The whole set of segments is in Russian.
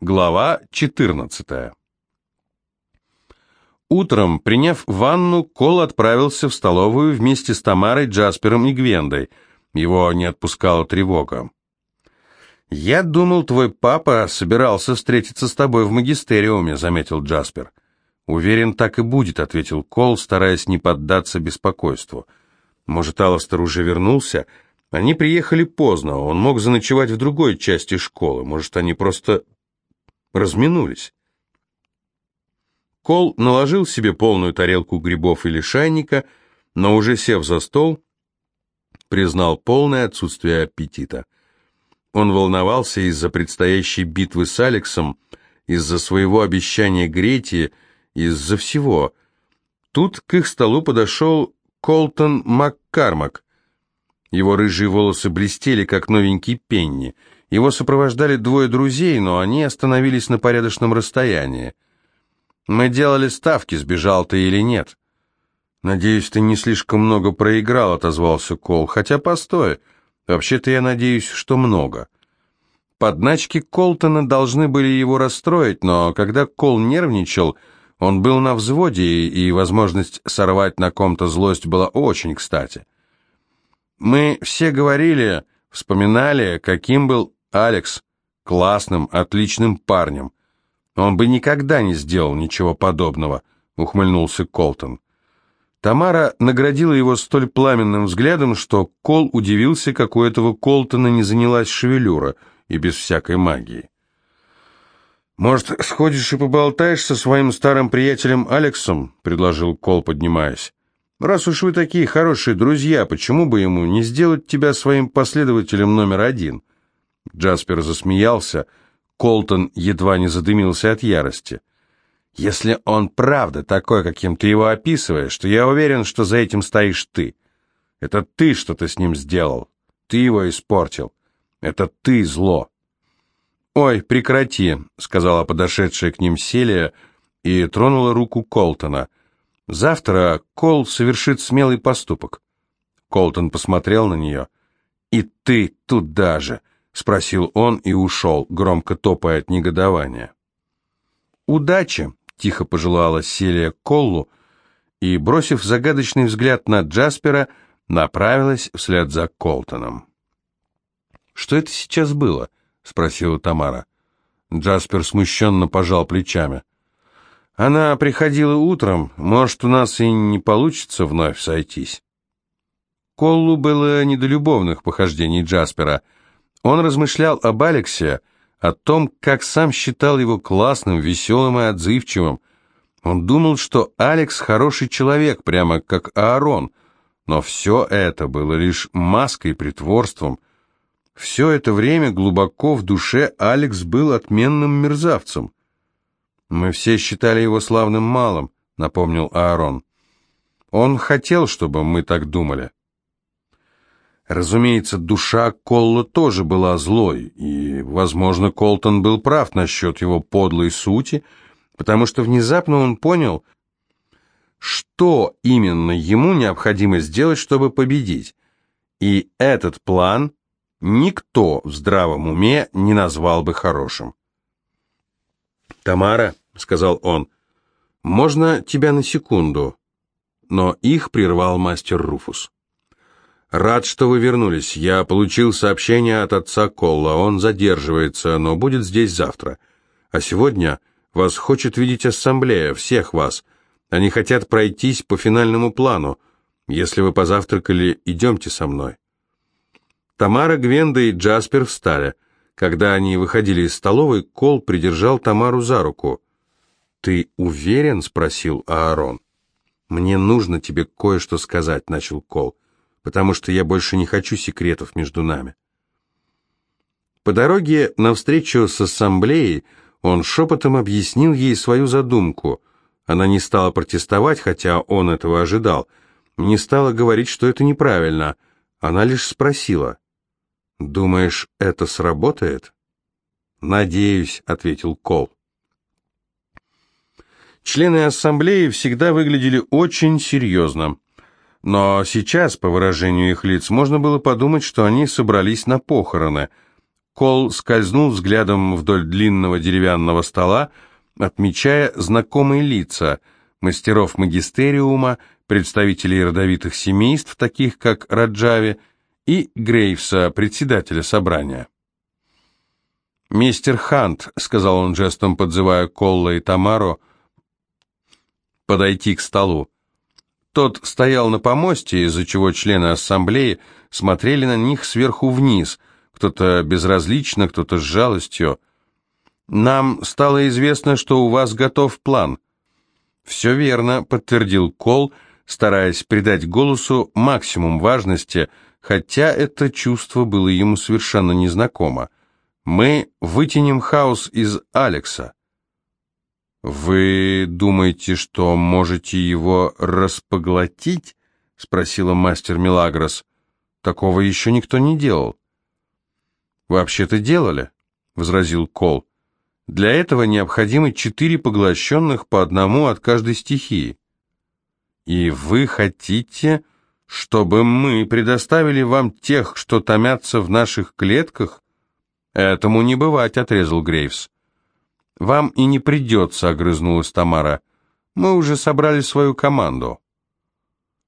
Глава 14 Утром, приняв ванну, Кол отправился в столовую вместе с Тамарой, Джаспером и Гвендой. Его не отпускала тревога. «Я думал, твой папа собирался встретиться с тобой в магистериуме», — заметил Джаспер. «Уверен, так и будет», — ответил Кол, стараясь не поддаться беспокойству. «Может, Алластер уже вернулся?» Они приехали поздно, он мог заночевать в другой части школы, может, они просто разминулись. Кол наложил себе полную тарелку грибов или шайника, но уже сев за стол, признал полное отсутствие аппетита. Он волновался из-за предстоящей битвы с Алексом, из-за своего обещания Грети, из-за всего. Тут к их столу подошел Колтон Маккармак. Его рыжие волосы блестели, как новенький пенни. Его сопровождали двое друзей, но они остановились на порядочном расстоянии. «Мы делали ставки, сбежал ты или нет». «Надеюсь, ты не слишком много проиграл», — отозвался Кол. «Хотя постой, вообще-то я надеюсь, что много». Подначки Колтона должны были его расстроить, но когда Кол нервничал, он был на взводе, и возможность сорвать на ком-то злость была очень кстати. Мы все говорили, вспоминали, каким был Алекс, классным, отличным парнем. Он бы никогда не сделал ничего подобного, ухмыльнулся Колтон. Тамара наградила его столь пламенным взглядом, что Кол удивился, как у этого Колтона не занялась шевелюра, и без всякой магии. «Может, сходишь и поболтаешь со своим старым приятелем Алексом?» — предложил Кол, поднимаясь. «Раз уж вы такие хорошие друзья, почему бы ему не сделать тебя своим последователем номер один?» Джаспер засмеялся, — Колтон едва не задымился от ярости. «Если он правда такой, каким ты его описываешь, то я уверен, что за этим стоишь ты. Это ты что-то с ним сделал. Ты его испортил. Это ты зло». «Ой, прекрати», — сказала подошедшая к ним Селия и тронула руку Колтона. «Завтра Кол совершит смелый поступок». Колтон посмотрел на нее. «И ты туда же!» Спросил он и ушел, громко топая от негодования. «Удачи!» — тихо пожелала Селия Коллу и, бросив загадочный взгляд на Джаспера, направилась вслед за Колтоном. «Что это сейчас было?» — спросила Тамара. Джаспер смущенно пожал плечами. «Она приходила утром, может, у нас и не получится вновь сойтись». Коллу было не до любовных похождений Джаспера — он размышлял об Алексе, о том, как сам считал его классным, веселым и отзывчивым. Он думал, что Алекс хороший человек, прямо как Аарон, но все это было лишь маской, притворством. Все это время глубоко в душе Алекс был отменным мерзавцем. «Мы все считали его славным малым», — напомнил Аарон. «Он хотел, чтобы мы так думали». Разумеется, душа Колла тоже была злой, и, возможно, Колтон был прав насчет его подлой сути, потому что внезапно он понял, что именно ему необходимо сделать, чтобы победить. И этот план никто в здравом уме не назвал бы хорошим. «Тамара», — сказал он, — «можно тебя на секунду?» Но их прервал мастер Руфус. «Рад, что вы вернулись. Я получил сообщение от отца Колла. Он задерживается, но будет здесь завтра. А сегодня вас хочет видеть ассамблея, всех вас. Они хотят пройтись по финальному плану. Если вы позавтракали, идемте со мной». Тамара, Гвенда и Джаспер встали. Когда они выходили из столовой, Кол придержал Тамару за руку. «Ты уверен?» — спросил Аарон. «Мне нужно тебе кое-что сказать», — начал Кол потому что я больше не хочу секретов между нами. По дороге навстречу с ассамблеей он шепотом объяснил ей свою задумку. Она не стала протестовать, хотя он этого ожидал, не стала говорить, что это неправильно. Она лишь спросила, «Думаешь, это сработает?» «Надеюсь», — ответил Кол. Члены ассамблеи всегда выглядели очень серьезно. Но сейчас, по выражению их лиц, можно было подумать, что они собрались на похороны. Кол скользнул взглядом вдоль длинного деревянного стола, отмечая знакомые лица мастеров магистериума, представителей родовитых семейств, таких как Раджави, и Грейвса, председателя собрания. «Мистер Хант», — сказал он жестом, подзывая Колла и Тамару, подойти к столу. Тот стоял на помосте, из-за чего члены ассамблеи смотрели на них сверху вниз, кто-то безразлично, кто-то с жалостью. «Нам стало известно, что у вас готов план». «Все верно», — подтвердил Кол, стараясь придать голосу максимум важности, хотя это чувство было ему совершенно незнакомо. «Мы вытянем хаос из Алекса». «Вы думаете, что можете его распоглотить?» — спросила мастер Милагрос. «Такого еще никто не делал». «Вообще-то делали», — возразил Кол. «Для этого необходимы четыре поглощенных по одному от каждой стихии». «И вы хотите, чтобы мы предоставили вам тех, что томятся в наших клетках?» «Этому не бывать», — отрезал Грейвс. «Вам и не придется», — огрызнулась Тамара. «Мы уже собрали свою команду».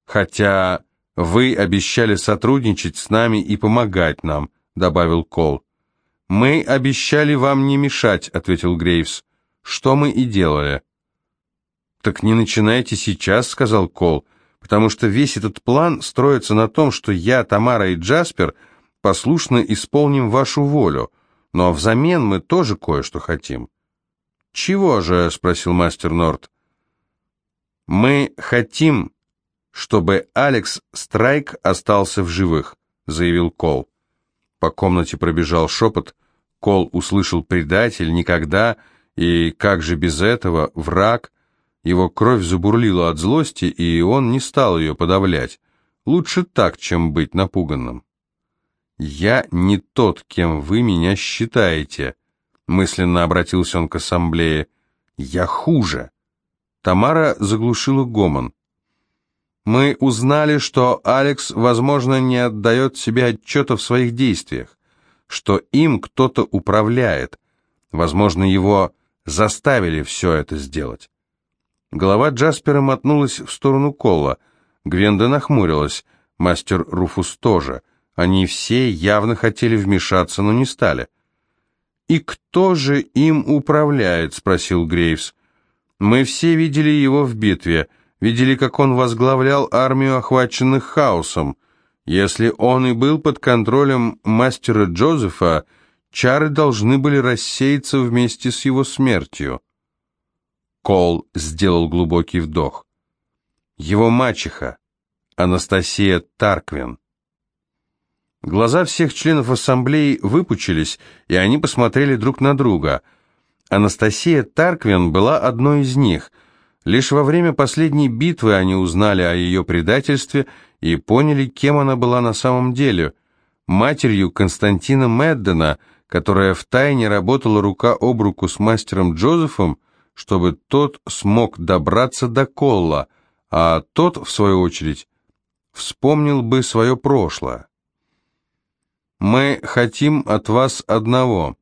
«Хотя вы обещали сотрудничать с нами и помогать нам», — добавил Кол. «Мы обещали вам не мешать», — ответил Грейвс. «Что мы и делали». «Так не начинайте сейчас», — сказал Кол, «потому что весь этот план строится на том, что я, Тамара и Джаспер послушно исполним вашу волю, но взамен мы тоже кое-что хотим». «Чего же?» — спросил мастер Норт. «Мы хотим, чтобы Алекс Страйк остался в живых», — заявил Кол. По комнате пробежал шепот. Кол услышал «предатель», «никогда» и «как же без этого», «враг». Его кровь забурлила от злости, и он не стал ее подавлять. Лучше так, чем быть напуганным. «Я не тот, кем вы меня считаете», — мысленно обратился он к ассамблее. «Я хуже». Тамара заглушила гомон. Мы узнали, что Алекс, возможно, не отдает себе отчета в своих действиях, что им кто-то управляет. Возможно, его заставили все это сделать. Голова Джаспера мотнулась в сторону Колла. Гвенда нахмурилась, мастер Руфус тоже. Они все явно хотели вмешаться, но не стали. «И кто же им управляет?» — спросил Грейвс. «Мы все видели его в битве» видели, как он возглавлял армию охваченных хаосом. Если он и был под контролем мастера Джозефа, чары должны были рассеяться вместе с его смертью. Кол сделал глубокий вдох. Его мачеха, Анастасия Тарквин. Глаза всех членов ассамблеи выпучились, и они посмотрели друг на друга. Анастасия Тарквин была одной из них — Лишь во время последней битвы они узнали о ее предательстве и поняли, кем она была на самом деле. Матерью Константина Меддена, которая втайне работала рука об руку с мастером Джозефом, чтобы тот смог добраться до Колла, а тот, в свою очередь, вспомнил бы свое прошлое. «Мы хотим от вас одного.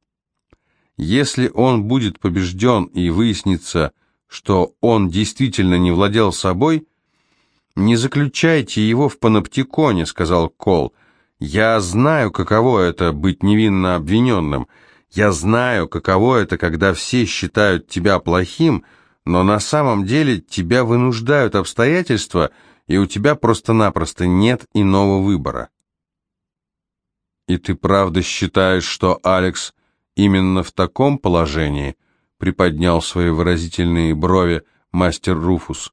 Если он будет побежден и выяснится, что он действительно не владел собой, «Не заключайте его в паноптиконе», — сказал Кол. «Я знаю, каково это быть невинно обвиненным. Я знаю, каково это, когда все считают тебя плохим, но на самом деле тебя вынуждают обстоятельства, и у тебя просто-напросто нет иного выбора». «И ты правда считаешь, что Алекс именно в таком положении?» приподнял свои выразительные брови мастер Руфус.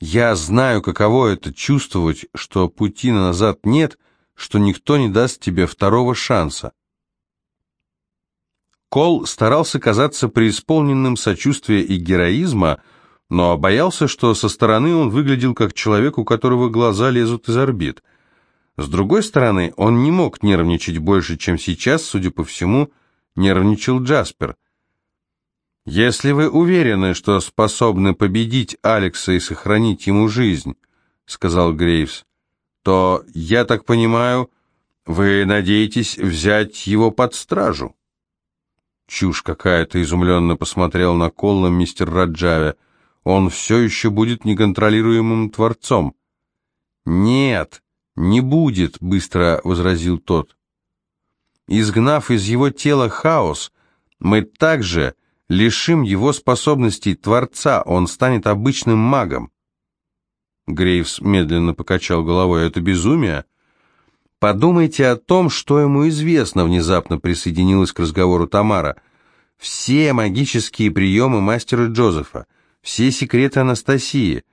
«Я знаю, каково это чувствовать, что пути назад нет, что никто не даст тебе второго шанса». Кол старался казаться преисполненным сочувствия и героизма, но боялся, что со стороны он выглядел как человек, у которого глаза лезут из орбит. С другой стороны, он не мог нервничать больше, чем сейчас, судя по всему, нервничал Джаспер. «Если вы уверены, что способны победить Алекса и сохранить ему жизнь», — сказал Грейвс, — «то, я так понимаю, Вы надеетесь взять его под стражу? Чушь какая-то, изумленно посмотрел на Колла мистер Раджаве. Он все еще будет неконтролируемым творцом. Нет, не будет, быстро возразил тот. Изгнав из его тела хаос, мы также лишим его способностей Творца, он станет обычным магом. Грейвс медленно покачал головой. «Это безумие?» «Подумайте о том, что ему известно», — внезапно присоединилась к разговору Тамара. «Все магические приемы мастера Джозефа, все секреты Анастасии.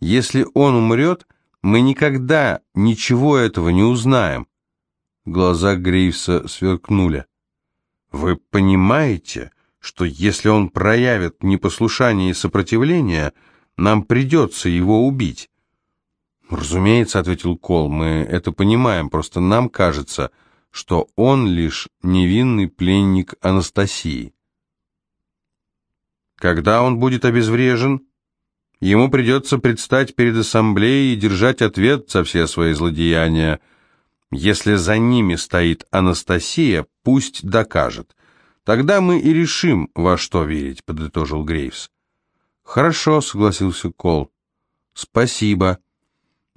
Если он умрет, мы никогда ничего этого не узнаем». Глаза Грейвса сверкнули. «Вы понимаете, что если он проявит непослушание и сопротивление, нам придется его убить?» «Разумеется», — ответил Кол, — «мы это понимаем, просто нам кажется, что он лишь невинный пленник Анастасии». «Когда он будет обезврежен, ему придется предстать перед ассамблеей и держать ответ за все свои злодеяния. Если за ними стоит Анастасия, пусть докажет. Тогда мы и решим, во что верить», — подытожил Грейвс. «Хорошо», — согласился Кол. «Спасибо».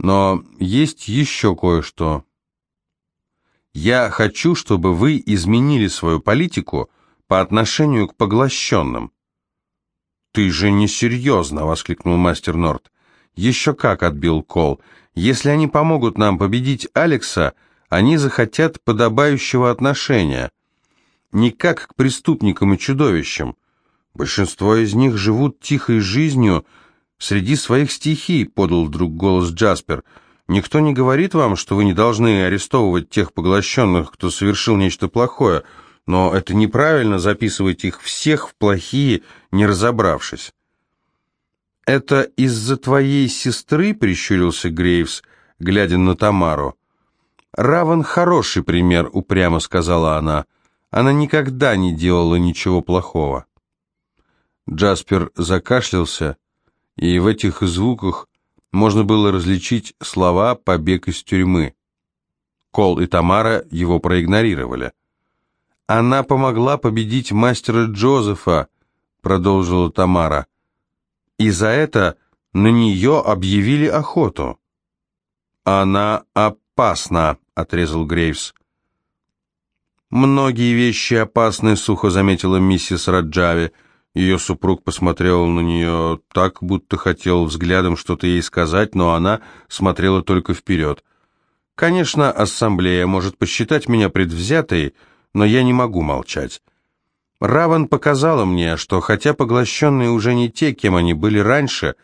Но есть еще кое-что. Я хочу, чтобы вы изменили свою политику по отношению к поглощенным. «Ты же не серьезно!» — воскликнул мастер Норт. «Еще как!» — отбил Кол. «Если они помогут нам победить Алекса, они захотят подобающего отношения. Не как к преступникам и чудовищам. Большинство из них живут тихой жизнью, среди своих стихий», — подал вдруг голос Джаспер. «Никто не говорит вам, что вы не должны арестовывать тех поглощенных, кто совершил нечто плохое, но это неправильно записывать их всех в плохие, не разобравшись». «Это из-за твоей сестры?» — прищурился Грейвс, глядя на Тамару. «Раван хороший пример», — упрямо сказала она. «Она никогда не делала ничего плохого». Джаспер закашлялся и в этих звуках можно было различить слова «побег из тюрьмы». Кол и Тамара его проигнорировали. «Она помогла победить мастера Джозефа», — продолжила Тамара. «И за это на нее объявили охоту». «Она опасна», — отрезал Грейвс. «Многие вещи опасны», — сухо заметила миссис Раджави. Ее супруг посмотрел на нее так, будто хотел взглядом что-то ей сказать, но она смотрела только вперед. «Конечно, ассамблея может посчитать меня предвзятой, но я не могу молчать. Раван показала мне, что хотя поглощенные уже не те, кем они были раньше,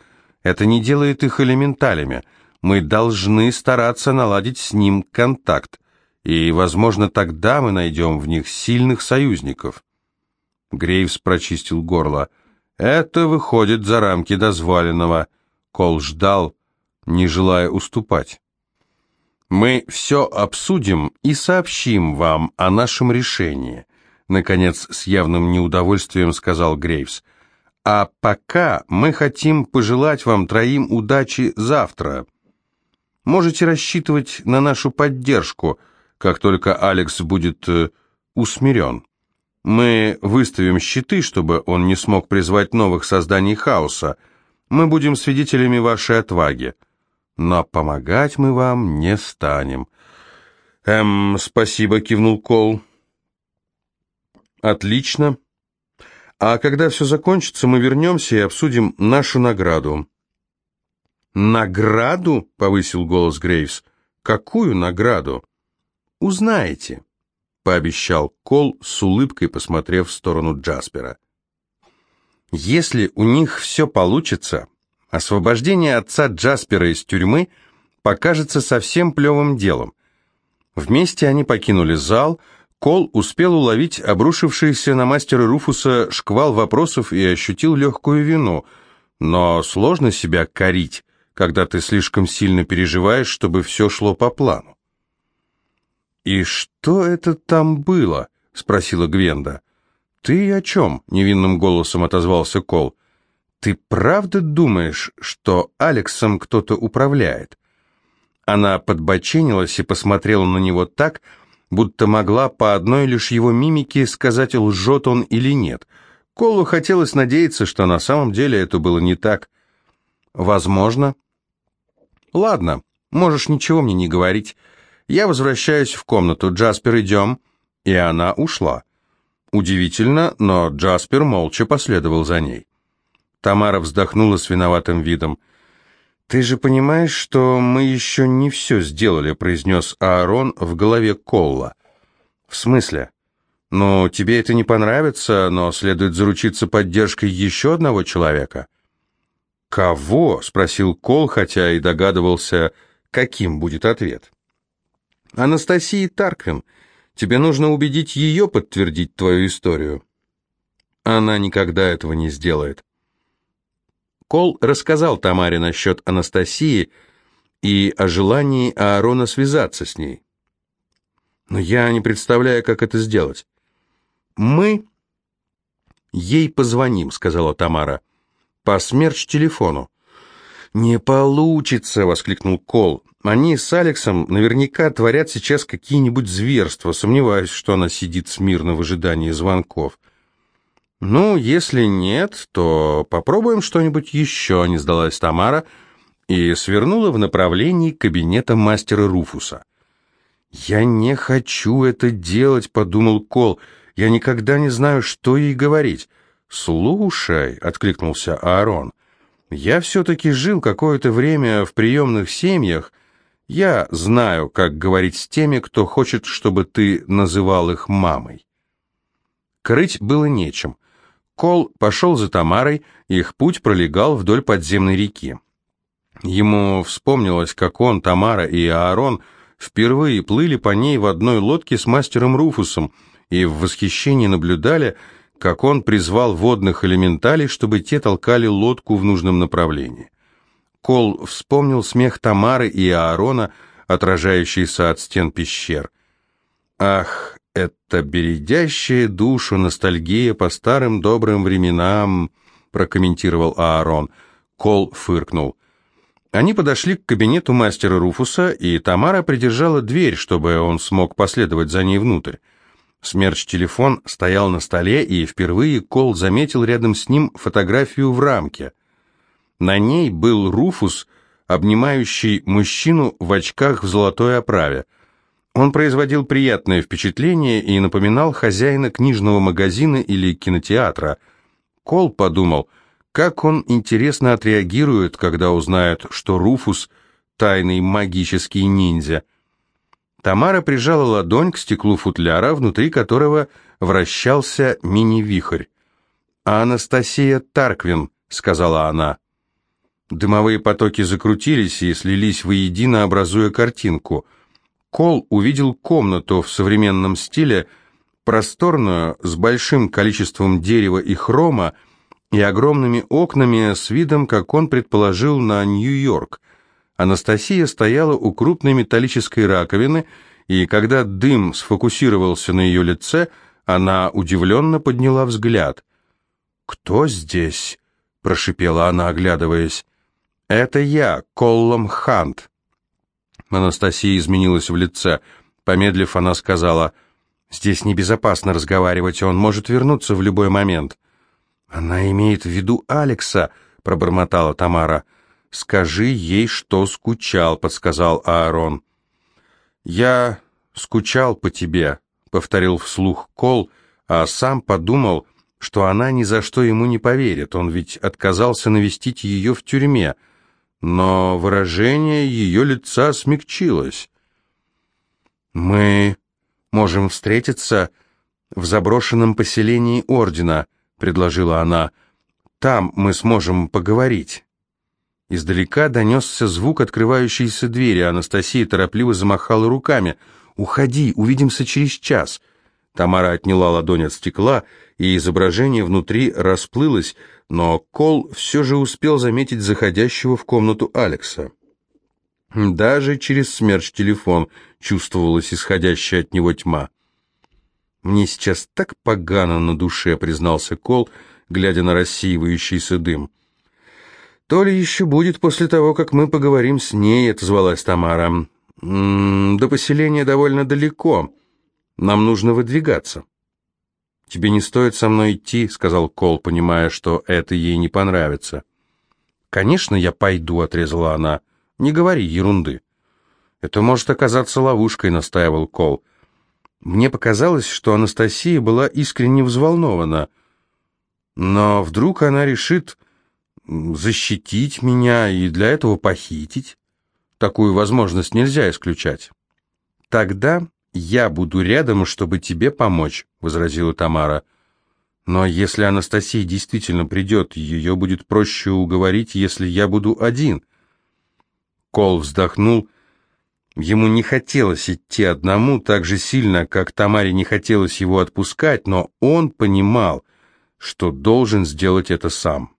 это не делает их элементалями. Мы должны стараться наладить с ним контакт, и, возможно, тогда мы найдем в них сильных союзников». Грейвс прочистил горло. «Это выходит за рамки дозволенного». Кол ждал, не желая уступать. «Мы все обсудим и сообщим вам о нашем решении», наконец с явным неудовольствием сказал Грейвс. «А пока мы хотим пожелать вам троим удачи завтра. Можете рассчитывать на нашу поддержку, как только Алекс будет э, усмирен». Мы выставим щиты, чтобы он не смог призвать новых созданий хаоса. Мы будем свидетелями вашей отваги. Но помогать мы вам не станем. Эм, спасибо, кивнул Кол. Отлично. А когда все закончится, мы вернемся и обсудим нашу награду. Награду? Повысил голос Грейвс. Какую награду? Узнаете пообещал Кол с улыбкой, посмотрев в сторону Джаспера. Если у них все получится, освобождение отца Джаспера из тюрьмы покажется совсем плевым делом. Вместе они покинули зал, Кол успел уловить обрушившийся на мастера Руфуса шквал вопросов и ощутил легкую вину, но сложно себя корить, когда ты слишком сильно переживаешь, чтобы все шло по плану. «И что это там было?» — спросила Гвенда. «Ты о чем?» — невинным голосом отозвался Кол. «Ты правда думаешь, что Алексом кто-то управляет?» Она подбоченилась и посмотрела на него так, будто могла по одной лишь его мимике сказать, лжет он или нет. Колу хотелось надеяться, что на самом деле это было не так. Возможно. Ладно, можешь ничего мне не говорить. Я возвращаюсь в комнату. Джаспер, идем. И она ушла. Удивительно, но Джаспер молча последовал за ней. Тамара вздохнула с виноватым видом. «Ты же понимаешь, что мы еще не все сделали», — произнес Аарон в голове Колла. «В смысле? Ну, тебе это не понравится, но следует заручиться поддержкой еще одного человека». «Кого?» — спросил Кол, хотя и догадывался, каким будет ответ. «Анастасии Тарквин. Тебе нужно убедить ее подтвердить твою историю». «Она никогда этого не сделает». Кол рассказал Тамаре насчет Анастасии и о желании Аарона связаться с ней. Но я не представляю, как это сделать. Мы ей позвоним, сказала Тамара. По смерч-телефону. «Не получится!» — воскликнул Кол. «Они с Алексом наверняка творят сейчас какие-нибудь зверства. Сомневаюсь, что она сидит смирно в ожидании звонков». «Ну, если нет, то попробуем что-нибудь еще», — не сдалась Тамара и свернула в направлении кабинета мастера Руфуса. «Я не хочу это делать», — подумал Кол. «Я никогда не знаю, что ей говорить». «Слушай», — откликнулся Аарон, — «я все-таки жил какое-то время в приемных семьях. Я знаю, как говорить с теми, кто хочет, чтобы ты называл их мамой». Крыть было нечем. Кол пошел за Тамарой, их путь пролегал вдоль подземной реки. Ему вспомнилось, как он, Тамара и Аарон впервые плыли по ней в одной лодке с мастером Руфусом и в восхищении наблюдали, как он призвал водных элементалей, чтобы те толкали лодку в нужном направлении. Кол вспомнил смех Тамары и Аарона, отражающийся от стен пещер. Ах, это бередящая душу ностальгия по старым добрым временам, прокомментировал Аарон. Кол фыркнул. Они подошли к кабинету мастера Руфуса, и Тамара придержала дверь, чтобы он смог последовать за ней внутрь. Смерч-телефон стоял на столе, и впервые Кол заметил рядом с ним фотографию в рамке. На ней был Руфус, обнимающий мужчину в очках в золотой оправе. Он производил приятное впечатление и напоминал хозяина книжного магазина или кинотеатра. Кол подумал, как он интересно отреагирует, когда узнает, что Руфус — тайный магический ниндзя. Тамара прижала ладонь к стеклу футляра, внутри которого вращался мини-вихрь. «Анастасия Тарквин», — сказала она. Дымовые потоки закрутились и слились воедино, образуя картинку — Кол увидел комнату в современном стиле, просторную, с большим количеством дерева и хрома, и огромными окнами с видом, как он предположил, на Нью-Йорк. Анастасия стояла у крупной металлической раковины, и когда дым сфокусировался на ее лице, она удивленно подняла взгляд. «Кто здесь?» — прошипела она, оглядываясь. «Это я, Коллом Хант». Анастасия изменилась в лице. Помедлив, она сказала, «Здесь небезопасно разговаривать, он может вернуться в любой момент». «Она имеет в виду Алекса», — пробормотала Тамара. «Скажи ей, что скучал», — подсказал Аарон. «Я скучал по тебе», — повторил вслух Кол, а сам подумал, что она ни за что ему не поверит, он ведь отказался навестить ее в тюрьме — но выражение ее лица смягчилось. «Мы можем встретиться в заброшенном поселении Ордена», — предложила она. «Там мы сможем поговорить». Издалека донесся звук открывающейся двери. Анастасия торопливо замахала руками. «Уходи, увидимся через час». Тамара отняла ладонь от стекла, и изображение внутри расплылось, но Кол все же успел заметить заходящего в комнату Алекса. Даже через смерч-телефон чувствовалась исходящая от него тьма. «Мне сейчас так погано на душе», — признался Кол, глядя на рассеивающийся дым. «То ли еще будет после того, как мы поговорим с ней», — отозвалась Тамара. «М -м, «До поселения довольно далеко. Нам нужно выдвигаться». «Тебе не стоит со мной идти», — сказал Кол, понимая, что это ей не понравится. «Конечно, я пойду», — отрезала она. «Не говори ерунды». «Это может оказаться ловушкой», — настаивал Кол. Мне показалось, что Анастасия была искренне взволнована. Но вдруг она решит защитить меня и для этого похитить? Такую возможность нельзя исключать. Тогда я буду рядом, чтобы тебе помочь, возразила Тамара. Но если Анастасия действительно придет, ее будет проще уговорить, если я буду один. Кол вздохнул Ему не хотелось идти одному так же сильно, как Тамаре не хотелось его отпускать, но он понимал, что должен сделать это сам.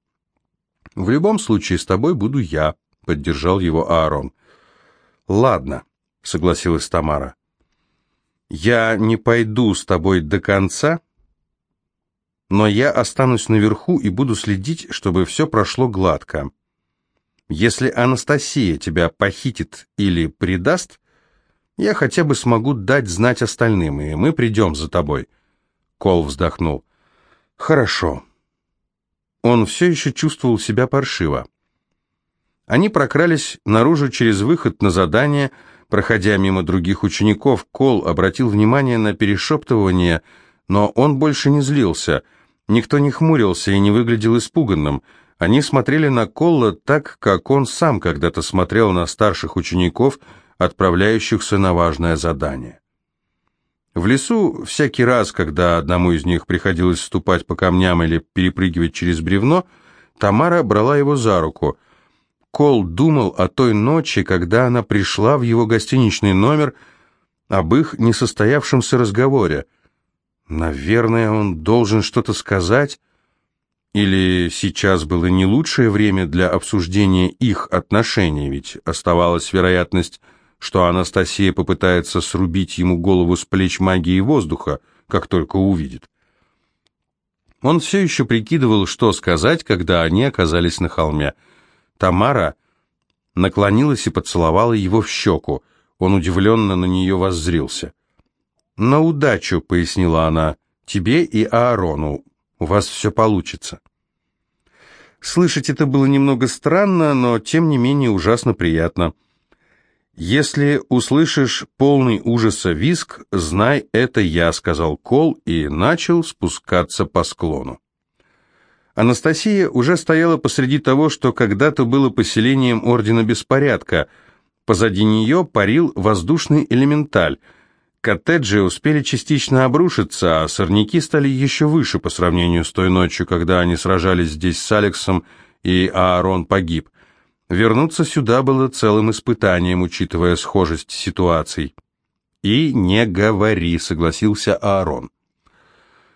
«В любом случае, с тобой буду я», — поддержал его Аарон. «Ладно», — согласилась Тамара. «Я не пойду с тобой до конца, но я останусь наверху и буду следить, чтобы все прошло гладко». Если Анастасия тебя похитит или предаст, я хотя бы смогу дать знать остальным, и мы придем за тобой». Кол вздохнул. «Хорошо». Он все еще чувствовал себя паршиво. Они прокрались наружу через выход на задание, проходя мимо других учеников, Кол обратил внимание на перешептывание, но он больше не злился. Никто не хмурился и не выглядел испуганным – они смотрели на Колла так, как он сам когда-то смотрел на старших учеников, отправляющихся на важное задание. В лесу всякий раз, когда одному из них приходилось ступать по камням или перепрыгивать через бревно, Тамара брала его за руку. Кол думал о той ночи, когда она пришла в его гостиничный номер, об их несостоявшемся разговоре. Наверное, он должен что-то сказать, или сейчас было не лучшее время для обсуждения их отношений, ведь оставалась вероятность, что Анастасия попытается срубить ему голову с плеч магии воздуха, как только увидит. Он все еще прикидывал, что сказать, когда они оказались на холме. Тамара наклонилась и поцеловала его в щеку. Он удивленно на нее воззрился. «На удачу», — пояснила она, — «тебе и Аарону. У вас все получится». Слышать это было немного странно, но тем не менее ужасно приятно. «Если услышишь полный ужаса виск, знай, это я», — сказал Кол и начал спускаться по склону. Анастасия уже стояла посреди того, что когда-то было поселением Ордена Беспорядка. Позади нее парил воздушный элементаль — Коттеджи успели частично обрушиться, а сорняки стали еще выше по сравнению с той ночью, когда они сражались здесь с Алексом, и Аарон погиб. Вернуться сюда было целым испытанием, учитывая схожесть ситуаций. «И не говори», — согласился Аарон.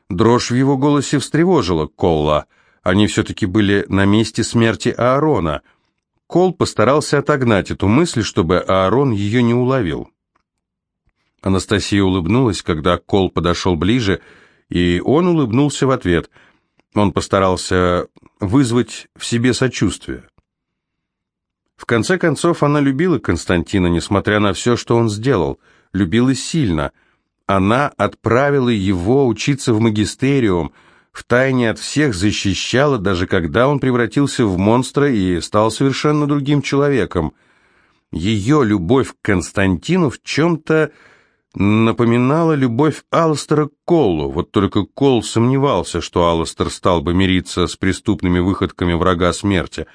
Дрожь в его голосе встревожила Колла. Они все-таки были на месте смерти Аарона. Кол постарался отогнать эту мысль, чтобы Аарон ее не уловил. Анастасия улыбнулась, когда Кол подошел ближе, и он улыбнулся в ответ. Он постарался вызвать в себе сочувствие. В конце концов, она любила Константина, несмотря на все, что он сделал. Любила сильно. Она отправила его учиться в магистериум, втайне от всех защищала, даже когда он превратился в монстра и стал совершенно другим человеком. Ее любовь к Константину в чем-то напоминала любовь Алластера к Коллу, вот только Колл сомневался, что Алластер стал бы мириться с преступными выходками врага смерти.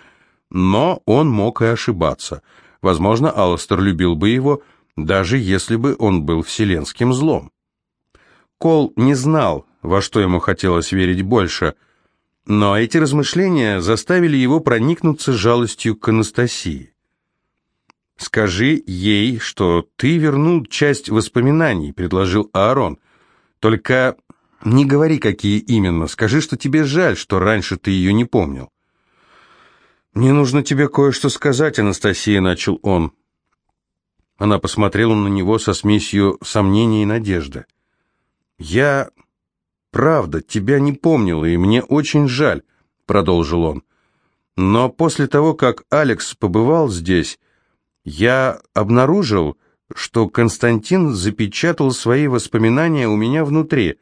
Но он мог и ошибаться. Возможно, Алластер любил бы его, даже если бы он был вселенским злом. Кол не знал, во что ему хотелось верить больше, но эти размышления заставили его проникнуться жалостью к Анастасии. «Скажи ей, что ты вернул часть воспоминаний», — предложил Аарон. «Только не говори, какие именно. Скажи, что тебе жаль, что раньше ты ее не помнил». «Мне нужно тебе кое-что сказать, Анастасия», — начал он. Она посмотрела на него со смесью сомнений и надежды. «Я, правда, тебя не помнил, и мне очень жаль», — продолжил он. Но после того, как Алекс побывал здесь, я обнаружил, что Константин запечатал свои воспоминания у меня внутри.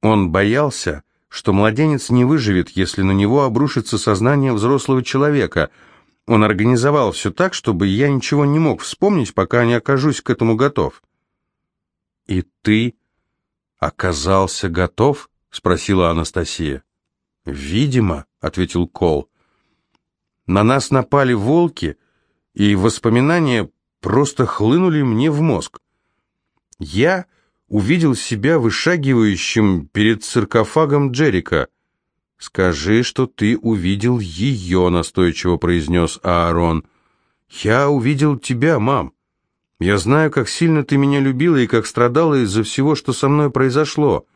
Он боялся, что младенец не выживет, если на него обрушится сознание взрослого человека. Он организовал все так, чтобы я ничего не мог вспомнить, пока не окажусь к этому готов. «И ты оказался готов?» — спросила Анастасия. «Видимо», — ответил Кол. «На нас напали волки, и воспоминания просто хлынули мне в мозг. Я увидел себя вышагивающим перед саркофагом Джерика. «Скажи, что ты увидел ее», — настойчиво произнес Аарон. «Я увидел тебя, мам. Я знаю, как сильно ты меня любила и как страдала из-за всего, что со мной произошло».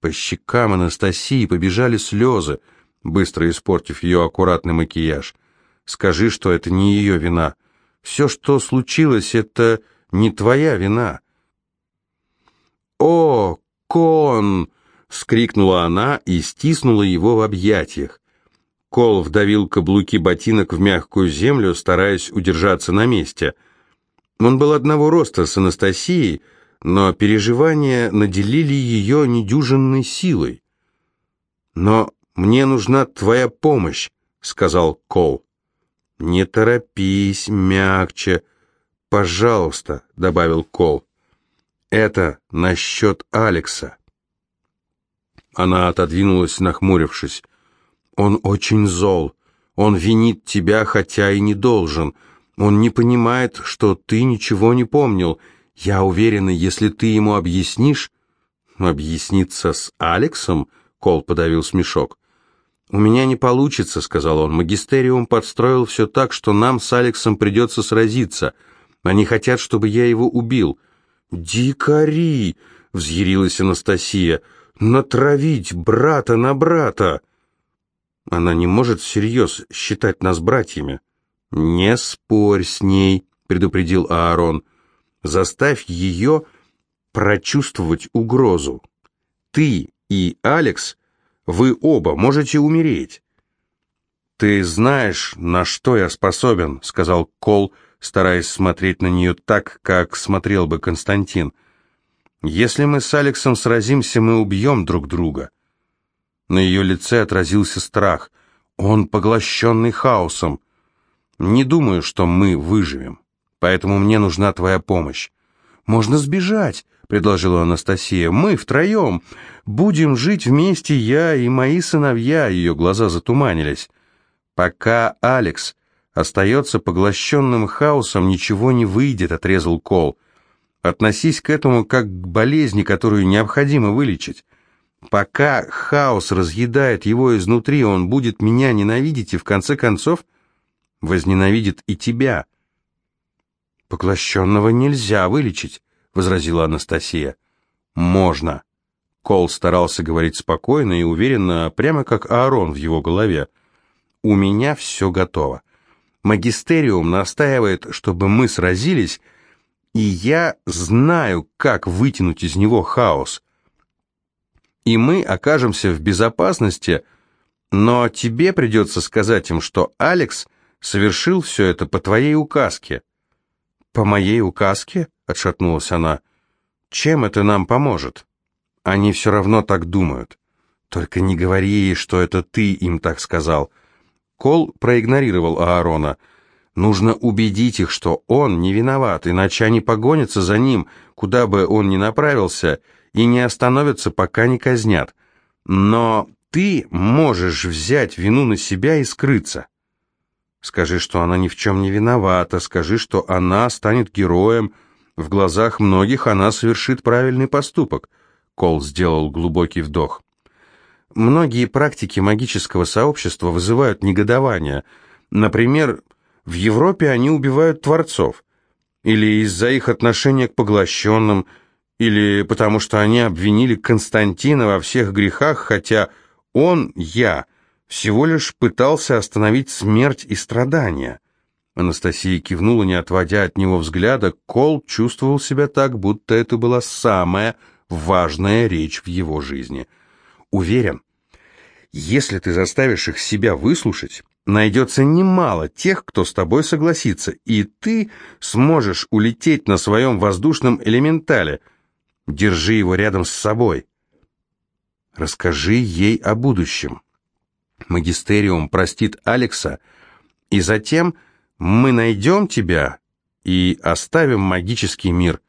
По щекам Анастасии побежали слезы, быстро испортив ее аккуратный макияж. «Скажи, что это не ее вина. Все, что случилось, это не твоя вина». «О, кон!» — скрикнула она и стиснула его в объятиях. Кол вдавил каблуки ботинок в мягкую землю, стараясь удержаться на месте. Он был одного роста с Анастасией, но переживания наделили ее недюжинной силой. «Но мне нужна твоя помощь», — сказал Кол. «Не торопись, мягче. Пожалуйста», — добавил Кол. Это насчет Алекса. Она отодвинулась, нахмурившись. Он очень зол. Он винит тебя, хотя и не должен. Он не понимает, что ты ничего не помнил. Я уверена, если ты ему объяснишь... Объясниться с Алексом? Кол подавил смешок. «У меня не получится», — сказал он. «Магистериум подстроил все так, что нам с Алексом придется сразиться. Они хотят, чтобы я его убил. «Дикари!» — взъярилась Анастасия. «Натравить брата на брата!» Она не может всерьез считать нас братьями. «Не спорь с ней», — предупредил Аарон. «Заставь ее прочувствовать угрозу. Ты и Алекс, вы оба можете умереть». «Ты знаешь, на что я способен», — сказал Кол, — стараясь смотреть на нее так, как смотрел бы Константин. «Если мы с Алексом сразимся, мы убьем друг друга». На ее лице отразился страх. Он поглощенный хаосом. «Не думаю, что мы выживем, поэтому мне нужна твоя помощь». «Можно сбежать», — предложила Анастасия. «Мы втроем. Будем жить вместе, я и мои сыновья». Ее глаза затуманились. «Пока Алекс остается поглощенным хаосом, ничего не выйдет», — отрезал Кол. «Относись к этому как к болезни, которую необходимо вылечить. Пока хаос разъедает его изнутри, он будет меня ненавидеть и, в конце концов, возненавидит и тебя». «Поглощенного нельзя вылечить», — возразила Анастасия. «Можно». Кол старался говорить спокойно и уверенно, прямо как Аарон в его голове. «У меня все готово. Магистериум настаивает, чтобы мы сразились, и я знаю, как вытянуть из него хаос. И мы окажемся в безопасности, но тебе придется сказать им, что Алекс совершил все это по твоей указке». «По моей указке?» — отшатнулась она. «Чем это нам поможет?» «Они все равно так думают. Только не говори ей, что это ты им так сказал». Кол проигнорировал Аарона. Нужно убедить их, что он не виноват, иначе они погонятся за ним, куда бы он ни направился, и не остановятся, пока не казнят. Но ты можешь взять вину на себя и скрыться. Скажи, что она ни в чем не виновата, скажи, что она станет героем. В глазах многих она совершит правильный поступок. Кол сделал глубокий вдох. Многие практики магического сообщества вызывают негодование. Например, в Европе они убивают творцов. Или из-за их отношения к поглощенным, или потому что они обвинили Константина во всех грехах, хотя он, я, всего лишь пытался остановить смерть и страдания. Анастасия кивнула, не отводя от него взгляда. Кол чувствовал себя так, будто это была самая важная речь в его жизни. Уверен, Если ты заставишь их себя выслушать, найдется немало тех, кто с тобой согласится, и ты сможешь улететь на своем воздушном элементале. Держи его рядом с собой. Расскажи ей о будущем. Магистериум простит Алекса, и затем мы найдем тебя и оставим магический мир.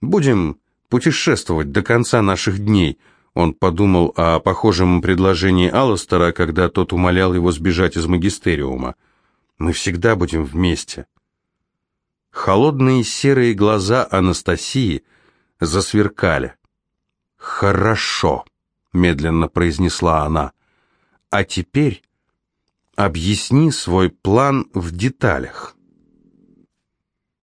Будем путешествовать до конца наших дней. Он подумал о похожем предложении Алластера, когда тот умолял его сбежать из магистериума. Мы всегда будем вместе. Холодные серые глаза Анастасии засверкали. «Хорошо», — медленно произнесла она. «А теперь объясни свой план в деталях».